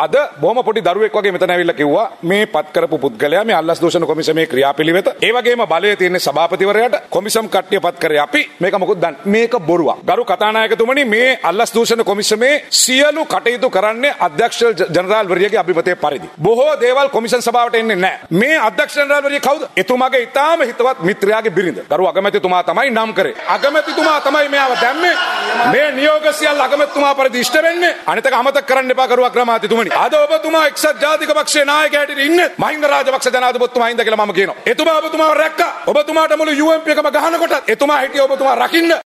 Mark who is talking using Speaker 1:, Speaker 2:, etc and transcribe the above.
Speaker 1: අද බොහොම පොඩි දරුවෙක් වගේ මෙතන ඇවිල්ලා කිව්වා මේ පත් කරපු පුද්ගලයා මේ අල්ලස් දූෂණ කොමිසමේ ක්‍රියාපිළිවෙත. ඒ වගේම බලය තියෙන සභාපතිවරයාට කොමිසම් කට්ටිය පත් කරේ අපි මේක මොකද දන්නේ මේක බොරුවක්. ගරු කතානායකතුමනි මේ අල්ලස් දූෂණ කොමිසමේ සියලු කටයුතු කරන්නේ අධ්‍යක්ෂ ජනරාල්වරියගේ අභිමතය පරිදි. බොහෝ දේවල් කොමිසම් සභාවට එන්නේ නැහැ. මේ අධ්‍යක්ෂ ජනරාල්වරිය කවුද? එතුමාගේ ඉතාම හිතවත් මිත්‍රයාගේ බිරිඳ. ගරු අගමැතිතුමා තමයි නම් කරේ. අගමැතිතුමා තමයි මෙයාව දැම්මේ. මේ නියෝග සියල්ල අගමැතිතුමා පරිදි ඉෂ්ට වෙන්නේ. අනිතක අමතක කරන්න එපා කරු අග්‍රාමාත්‍යතුමනි. අද ඔබතුමා එක්සත් ජාතික පක්ෂයේ නායකයාට ඉන්නේ මහින්ද රාජපක්ෂ ජනාධිපතිතුමා හින්ද කියලා මම කියනවා. එතුමා ඔබතුමාව රැක්කා. ඔබතුමාට මුළු UMP එකම ගහනකොට එතුමා හිටිය ඔබතුමා රකින්න.